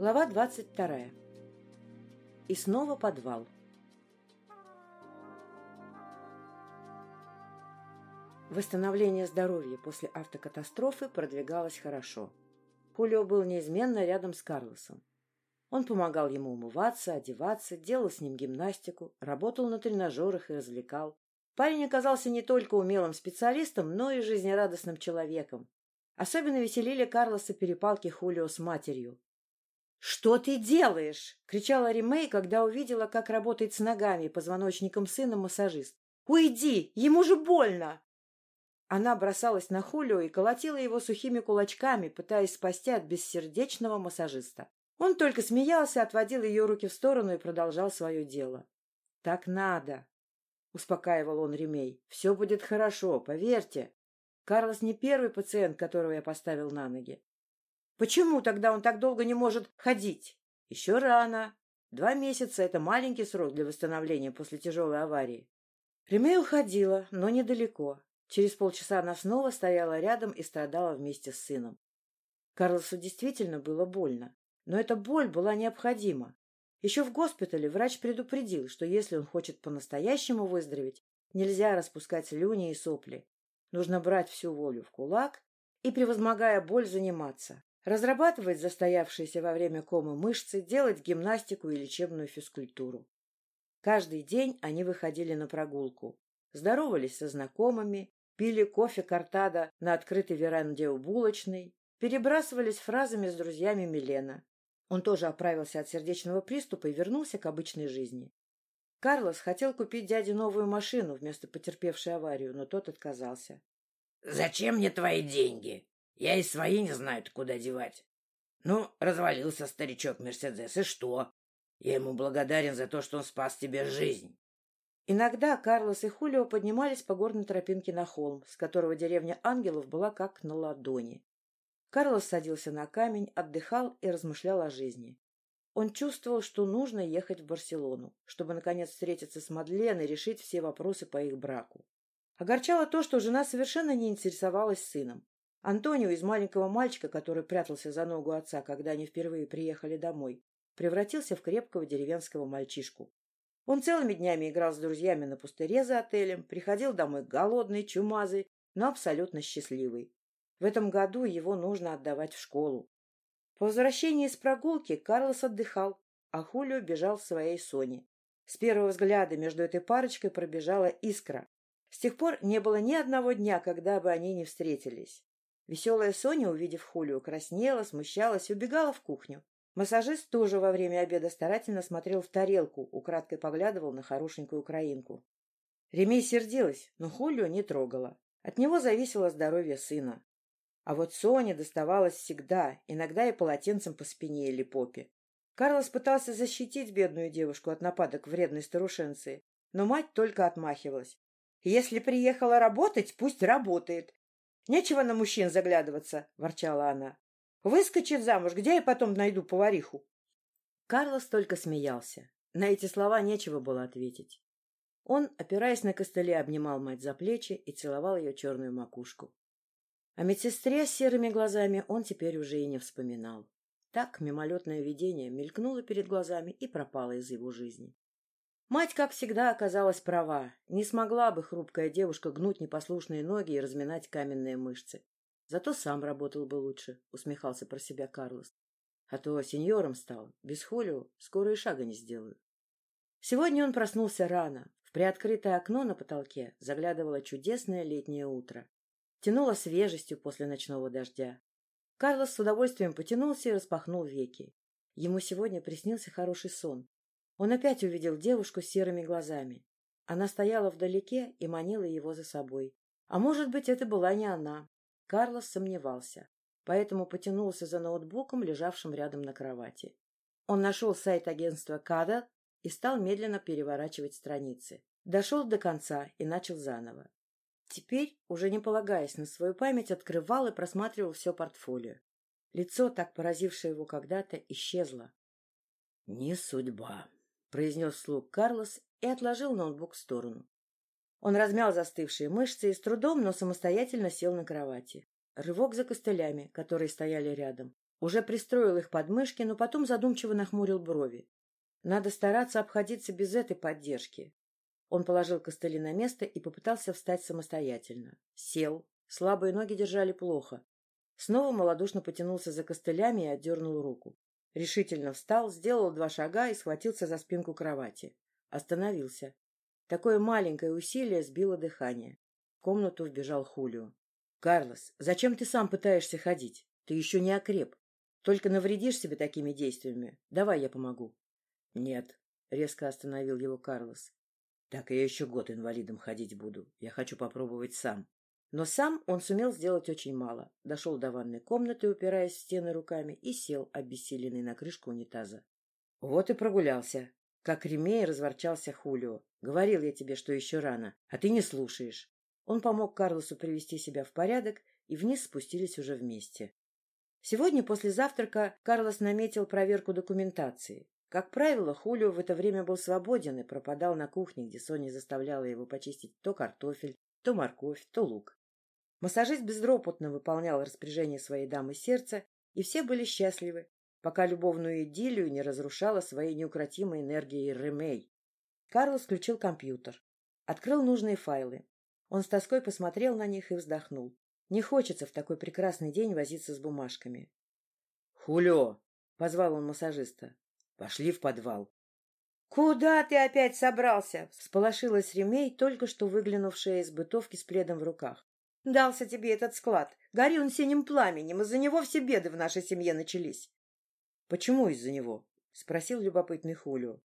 Глава двадцать вторая. И снова подвал. Восстановление здоровья после автокатастрофы продвигалось хорошо. Хулио был неизменно рядом с Карлосом. Он помогал ему умываться, одеваться, делал с ним гимнастику, работал на тренажерах и развлекал. Парень оказался не только умелым специалистом, но и жизнерадостным человеком. Особенно веселили Карлоса перепалки Хулио с матерью. «Что ты делаешь?» — кричала Римей, когда увидела, как работает с ногами позвоночником сына массажист. «Уйди! Ему же больно!» Она бросалась на Хулио и колотила его сухими кулачками, пытаясь спасти от бессердечного массажиста. Он только смеялся, отводил ее руки в сторону и продолжал свое дело. — Так надо, — успокаивал он Ремей. — Все будет хорошо, поверьте. Карлос не первый пациент, которого я поставил на ноги. — Почему тогда он так долго не может ходить? — Еще рано. Два месяца — это маленький срок для восстановления после тяжелой аварии. Ремей уходила, но недалеко. Через полчаса она снова стояла рядом и страдала вместе с сыном. Карлосу действительно было больно, но эта боль была необходима. Еще в госпитале врач предупредил, что если он хочет по-настоящему выздороветь, нельзя распускать слюни и сопли. Нужно брать всю волю в кулак и, превозмогая боль, заниматься. Разрабатывать застоявшиеся во время комы мышцы, делать гимнастику и лечебную физкультуру. Каждый день они выходили на прогулку, здоровались со знакомыми, пили кофе картада на открытой веранде у булочной, перебрасывались фразами с друзьями Милена. Он тоже оправился от сердечного приступа и вернулся к обычной жизни. Карлос хотел купить дяде новую машину вместо потерпевшей аварию, но тот отказался. — Зачем мне твои деньги? Я и свои не знаю, куда девать. Ну, развалился старичок Мерседес, и что? Я ему благодарен за то, что он спас тебе жизнь. Иногда Карлос и Хулио поднимались по горной тропинке на холм, с которого деревня ангелов была как на ладони. Карлос садился на камень, отдыхал и размышлял о жизни. Он чувствовал, что нужно ехать в Барселону, чтобы, наконец, встретиться с Мадлен и решить все вопросы по их браку. Огорчало то, что жена совершенно не интересовалась сыном. Антонио из маленького мальчика, который прятался за ногу отца, когда они впервые приехали домой, превратился в крепкого деревенского мальчишку. Он целыми днями играл с друзьями на пустыре за отелем, приходил домой голодный, чумазый, но абсолютно счастливый. В этом году его нужно отдавать в школу. По возвращении из прогулки Карлос отдыхал, а Хулио бежал в своей Соне. С первого взгляда между этой парочкой пробежала искра. С тех пор не было ни одного дня, когда бы они не встретились. Веселая Соня, увидев Хулио, краснела, смущалась и убегала в кухню. Массажист тоже во время обеда старательно смотрел в тарелку, украдкой поглядывал на хорошенькую украинку. Ремей сердилась, но Хулио не трогала. От него зависело здоровье сына. А вот Соне доставалось всегда, иногда и полотенцем по спине или попе. Карлос пытался защитить бедную девушку от нападок вредной старушенции, но мать только отмахивалась. «Если приехала работать, пусть работает. Нечего на мужчин заглядываться», — ворчала она. Выскочит замуж, где я потом найду повариху? Карлос только смеялся. На эти слова нечего было ответить. Он, опираясь на костыли, обнимал мать за плечи и целовал ее черную макушку. О медсестре с серыми глазами он теперь уже и не вспоминал. Так мимолетное видение мелькнуло перед глазами и пропало из его жизни. Мать, как всегда, оказалась права. Не смогла бы хрупкая девушка гнуть непослушные ноги и разминать каменные мышцы. Зато сам работал бы лучше, — усмехался про себя Карлос. А то сеньором стал, без холио скоро и шага не сделаю. Сегодня он проснулся рано. В приоткрытое окно на потолке заглядывало чудесное летнее утро. Тянуло свежестью после ночного дождя. Карлос с удовольствием потянулся и распахнул веки. Ему сегодня приснился хороший сон. Он опять увидел девушку с серыми глазами. Она стояла вдалеке и манила его за собой. А может быть, это была не она, Карлос сомневался, поэтому потянулся за ноутбуком, лежавшим рядом на кровати. Он нашел сайт агентства КАДА и стал медленно переворачивать страницы. Дошел до конца и начал заново. Теперь, уже не полагаясь на свою память, открывал и просматривал все портфолио. Лицо, так поразившее его когда-то, исчезло. — Не судьба, — произнес вслух Карлос и отложил ноутбук в сторону. Он размял застывшие мышцы и с трудом, но самостоятельно сел на кровати. Рывок за костылями, которые стояли рядом. Уже пристроил их под мышки, но потом задумчиво нахмурил брови. Надо стараться обходиться без этой поддержки. Он положил костыли на место и попытался встать самостоятельно. Сел. Слабые ноги держали плохо. Снова малодушно потянулся за костылями и отдернул руку. Решительно встал, сделал два шага и схватился за спинку кровати. Остановился. Такое маленькое усилие сбило дыхание. В комнату вбежал Хулио. — Карлос, зачем ты сам пытаешься ходить? Ты еще не окреп. Только навредишь себе такими действиями. Давай я помогу. — Нет, — резко остановил его Карлос. — Так я еще год инвалидом ходить буду. Я хочу попробовать сам. Но сам он сумел сделать очень мало. Дошел до ванной комнаты, упираясь в стены руками, и сел, обессиленный на крышку унитаза. Вот и прогулялся. Как ремей разворчался Хулио. Говорил я тебе, что еще рано, а ты не слушаешь. Он помог Карлосу привести себя в порядок, и вниз спустились уже вместе. Сегодня после завтрака Карлос наметил проверку документации. Как правило, Хулио в это время был свободен и пропадал на кухне, где Соня заставляла его почистить то картофель, то морковь, то лук. Массажист безропотно выполнял распоряжение своей дамы сердца, и все были счастливы, пока любовную идиллию не разрушала своей неукротимой энергией Ремей. Карлос включил компьютер, открыл нужные файлы. Он с тоской посмотрел на них и вздохнул. Не хочется в такой прекрасный день возиться с бумажками. — Хулио! — позвал он массажиста. — Пошли в подвал. — Куда ты опять собрался? — всполошилась Ремей, только что выглянувшая из бытовки с пледом в руках. Дался тебе этот склад. Гори он синим пламенем. Из-за него все беды в нашей семье начались. — Почему из-за него? — спросил любопытный Хулио.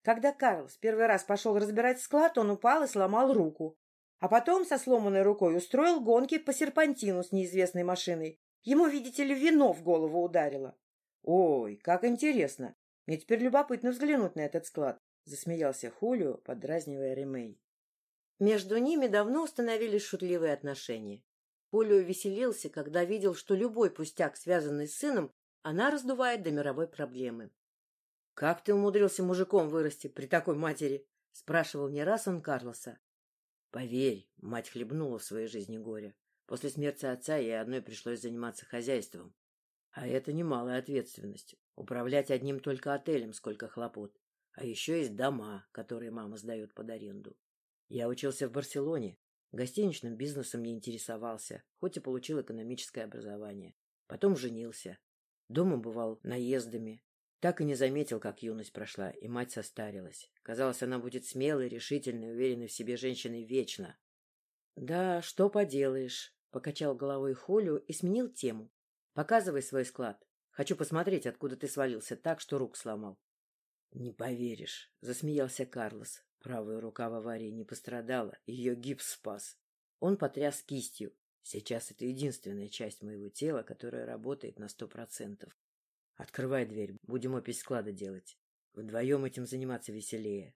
Когда Карлос первый раз пошел разбирать склад, он упал и сломал руку. А потом со сломанной рукой устроил гонки по серпантину с неизвестной машиной. Ему, видите ли, вино в голову ударило. — Ой, как интересно! Мне теперь любопытно взглянуть на этот склад, — засмеялся Хулио, подразнивая Ремей. Между ними давно установились шутливые отношения. Полио веселился, когда видел, что любой пустяк, связанный с сыном, она раздувает до мировой проблемы. — Как ты умудрился мужиком вырасти при такой матери? — спрашивал не раз он Карлоса. — Поверь, мать хлебнула в своей жизни горе. После смерти отца ей одной пришлось заниматься хозяйством. А это немалая ответственность. Управлять одним только отелем сколько хлопот. А еще есть дома, которые мама сдает под аренду. Я учился в Барселоне, гостиничным бизнесом не интересовался, хоть и получил экономическое образование. Потом женился. Дома бывал наездами. Так и не заметил, как юность прошла, и мать состарилась. Казалось, она будет смелой, решительной, уверенной в себе женщиной вечно. — Да, что поделаешь, — покачал головой Холю и сменил тему. — Показывай свой склад. Хочу посмотреть, откуда ты свалился так, что рук сломал. — Не поверишь, — засмеялся Карлос. Правая рука в аварии не пострадала, ее гипс спас. Он потряс кистью. Сейчас это единственная часть моего тела, которая работает на сто процентов. Открывай дверь, будем опись склада делать. Вдвоем этим заниматься веселее.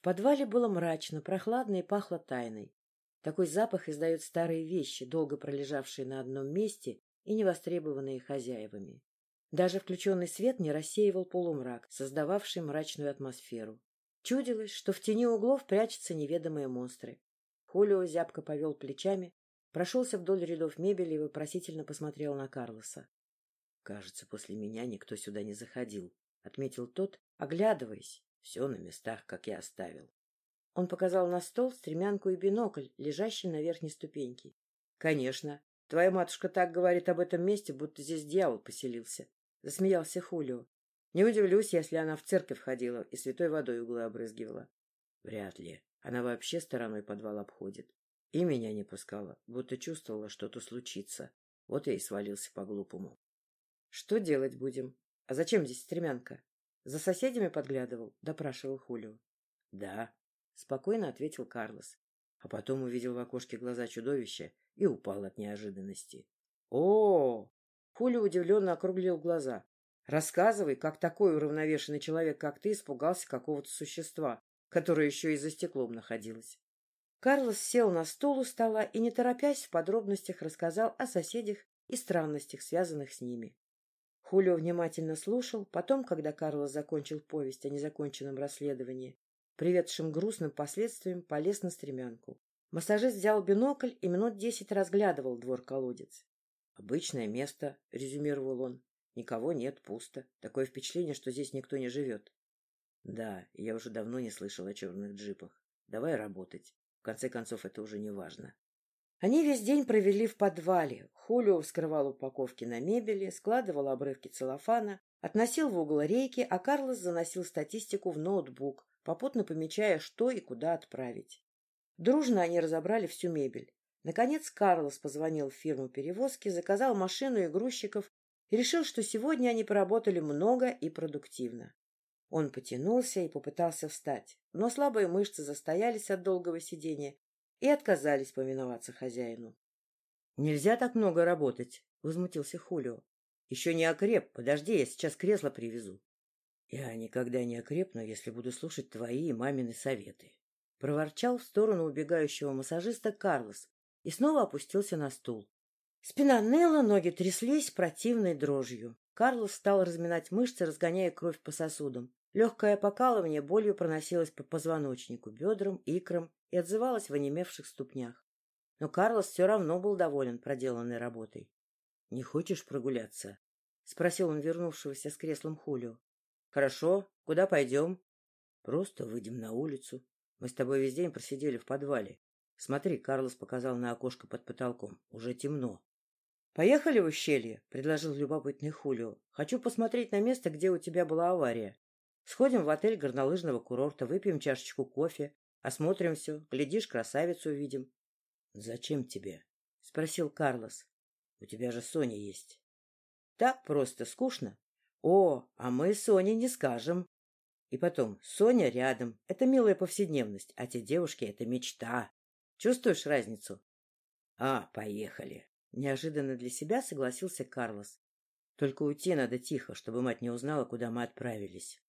В подвале было мрачно, прохладно и пахло тайной. Такой запах издают старые вещи, долго пролежавшие на одном месте и не востребованные хозяевами. Даже включенный свет не рассеивал полумрак, создававший мрачную атмосферу. Чудилось, что в тени углов прячутся неведомые монстры. Хулио зябко повел плечами, прошелся вдоль рядов мебели и вопросительно посмотрел на Карлоса. — Кажется, после меня никто сюда не заходил, — отметил тот, оглядываясь. Все на местах, как я оставил. Он показал на стол стремянку и бинокль, лежащий на верхней ступеньке. — Конечно. Твоя матушка так говорит об этом месте, будто здесь дьявол поселился. Засмеялся Хулио. Не удивлюсь, если она в церковь ходила и святой водой углы обрызгивала. Вряд ли. Она вообще стороной подвал обходит. И меня не пускала, будто чувствовала, что-то случится. Вот я и свалился по-глупому. — Что делать будем? А зачем здесь стремянка? За соседями подглядывал? — допрашивал Хулио. — Да, — спокойно ответил Карлос. А потом увидел в окошке глаза чудовища и упал от неожиданности. О, -о, Хулио удивленно округлил глаза. Рассказывай, как такой уравновешенный человек, как ты, испугался какого-то существа, которое еще и за стеклом находилось. Карлос сел на стул у стола и, не торопясь, в подробностях рассказал о соседях и странностях, связанных с ними. Хулио внимательно слушал, потом, когда Карлос закончил повесть о незаконченном расследовании, приведшем грустным последствиям, полез на стремянку. Массажист взял бинокль и минут десять разглядывал двор-колодец. — Обычное место, — резюмировал он. Никого нет, пусто. Такое впечатление, что здесь никто не живет. Да, я уже давно не слышал о черных джипах. Давай работать. В конце концов, это уже не важно. Они весь день провели в подвале. Хулио вскрывал упаковки на мебели, складывал обрывки целлофана, относил в угол рейки, а Карлос заносил статистику в ноутбук, попутно помечая, что и куда отправить. Дружно они разобрали всю мебель. Наконец Карлос позвонил в фирму перевозки, заказал машину и грузчиков и решил, что сегодня они поработали много и продуктивно. Он потянулся и попытался встать, но слабые мышцы застоялись от долгого сидения и отказались повиноваться хозяину. — Нельзя так много работать, — возмутился Хулио. — Еще не окреп. Подожди, я сейчас кресло привезу. — Я никогда не окрепну, если буду слушать твои и мамины советы. Проворчал в сторону убегающего массажиста Карлос и снова опустился на стул. Спина ныла, ноги тряслись противной дрожью. Карлос стал разминать мышцы, разгоняя кровь по сосудам. Легкое покалывание болью проносилось по позвоночнику, бедрам, икрам и отзывалось в онемевших ступнях. Но Карлос все равно был доволен проделанной работой. — Не хочешь прогуляться? — спросил он вернувшегося с креслом Хулио. — Хорошо. Куда пойдем? — Просто выйдем на улицу. Мы с тобой весь день просидели в подвале. Смотри, Карлос показал на окошко под потолком. Уже темно. — Поехали в ущелье, — предложил любопытный Хулио. — Хочу посмотреть на место, где у тебя была авария. Сходим в отель горнолыжного курорта, выпьем чашечку кофе, осмотрим все, глядишь, красавицу увидим. — Зачем тебе? — спросил Карлос. — У тебя же Соня есть. — Так просто, скучно. О, а мы Соне не скажем. И потом, Соня рядом — это милая повседневность, а те девушки — это мечта. Чувствуешь разницу? — А, поехали. Неожиданно для себя согласился Карлос. Только уйти надо тихо, чтобы мать не узнала, куда мы отправились.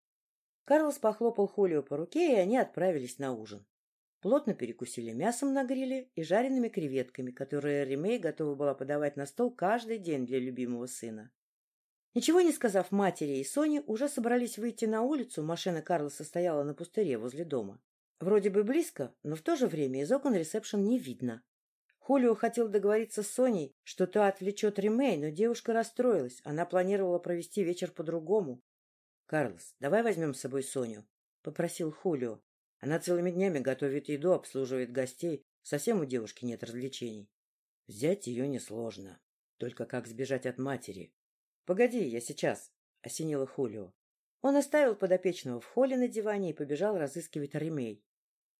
Карлос похлопал Хулио по руке, и они отправились на ужин. Плотно перекусили мясом на гриле и жареными креветками, которые Ремей готова была подавать на стол каждый день для любимого сына. Ничего не сказав матери и Соне, уже собрались выйти на улицу, машина Карлоса стояла на пустыре возле дома. Вроде бы близко, но в то же время из окон ресепшн не видно. Хулио хотел договориться с Соней, что та отвлечет Ремей, но девушка расстроилась. Она планировала провести вечер по-другому. — Карлос, давай возьмем с собой Соню, — попросил Хулио. Она целыми днями готовит еду, обслуживает гостей. Совсем у девушки нет развлечений. Взять ее несложно. Только как сбежать от матери? — Погоди, я сейчас, — осенило Хулио. Он оставил подопечного в холле на диване и побежал разыскивать Ремей.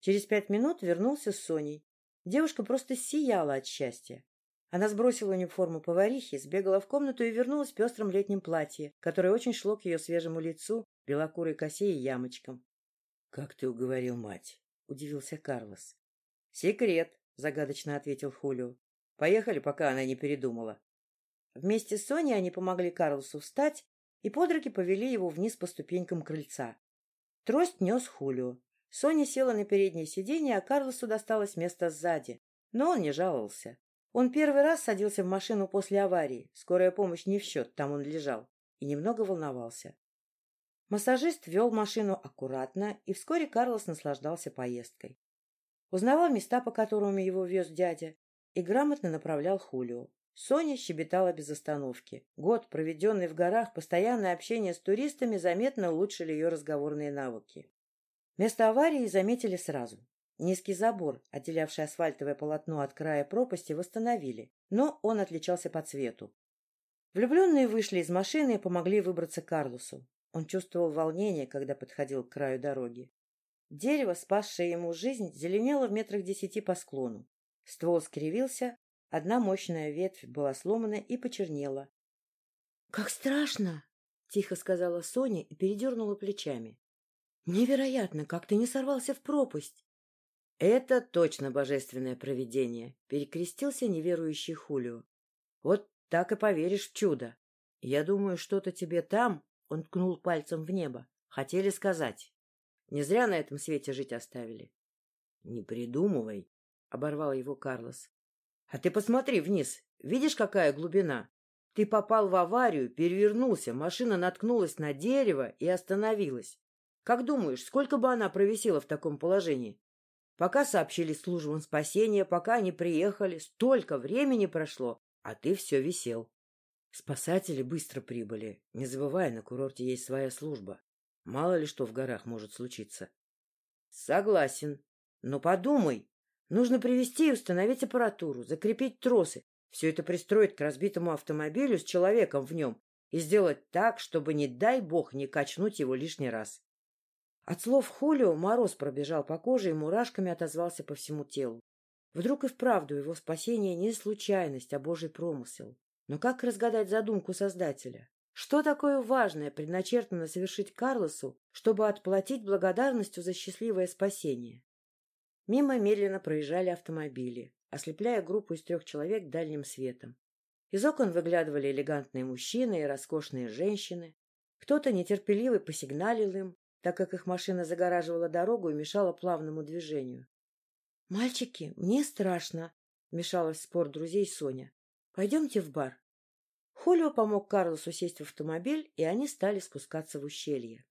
Через пять минут вернулся с Соней. Девушка просто сияла от счастья. Она сбросила униформу поварихи, сбегала в комнату и вернулась в пестром летнем платье, которое очень шло к ее свежему лицу, белокурой косе и ямочкам. — Как ты уговорил мать? — удивился Карлос. — Секрет, — загадочно ответил Хулио. — Поехали, пока она не передумала. Вместе с Соней они помогли Карлосу встать и под руки повели его вниз по ступенькам крыльца. Трость нес Хулио. Соня села на переднее сиденье, а Карлосу досталось место сзади. Но он не жаловался. Он первый раз садился в машину после аварии. Скорая помощь не в счет, там он лежал. И немного волновался. Массажист вел машину аккуратно, и вскоре Карлос наслаждался поездкой. Узнавал места, по которым его вез дядя, и грамотно направлял Хулио. Соня щебетала без остановки. Год, проведенный в горах, постоянное общение с туристами заметно улучшили ее разговорные навыки. Место аварии заметили сразу. Низкий забор, отделявший асфальтовое полотно от края пропасти, восстановили, но он отличался по цвету. Влюбленные вышли из машины и помогли выбраться Карлосу. Он чувствовал волнение, когда подходил к краю дороги. Дерево, спасшее ему жизнь, зеленело в метрах десяти по склону. Ствол скривился, одна мощная ветвь была сломана и почернела. — Как страшно! — тихо сказала Соня и передернула плечами. Невероятно, как ты не сорвался в пропасть. Это точно божественное провидение, перекрестился неверующий Хулио. Вот так и поверишь в чудо. Я думаю, что-то тебе там, он ткнул пальцем в небо, хотели сказать. Не зря на этом свете жить оставили. Не придумывай, оборвал его Карлос. А ты посмотри вниз, видишь, какая глубина? Ты попал в аварию, перевернулся, машина наткнулась на дерево и остановилась. Как думаешь, сколько бы она провисела в таком положении? Пока сообщили службам спасения, пока они приехали, столько времени прошло, а ты все висел. Спасатели быстро прибыли, не забывая, на курорте есть своя служба. Мало ли что в горах может случиться. — Согласен. Но подумай. Нужно привести и установить аппаратуру, закрепить тросы. Все это пристроить к разбитому автомобилю с человеком в нем и сделать так, чтобы, не дай бог, не качнуть его лишний раз. От слов Хулио мороз пробежал по коже и мурашками отозвался по всему телу. Вдруг и вправду его спасение не случайность, а божий промысел. Но как разгадать задумку Создателя? Что такое важное предначертано совершить Карлосу, чтобы отплатить благодарностью за счастливое спасение? Мимо медленно проезжали автомобили, ослепляя группу из трех человек дальним светом. Из окон выглядывали элегантные мужчины и роскошные женщины. Кто-то нетерпеливый посигналил им, так как их машина загораживала дорогу и мешала плавному движению. — Мальчики, мне страшно, — вмешалась в спор друзей Соня. — Пойдемте в бар. Хулио помог Карлосу сесть в автомобиль, и они стали спускаться в ущелье.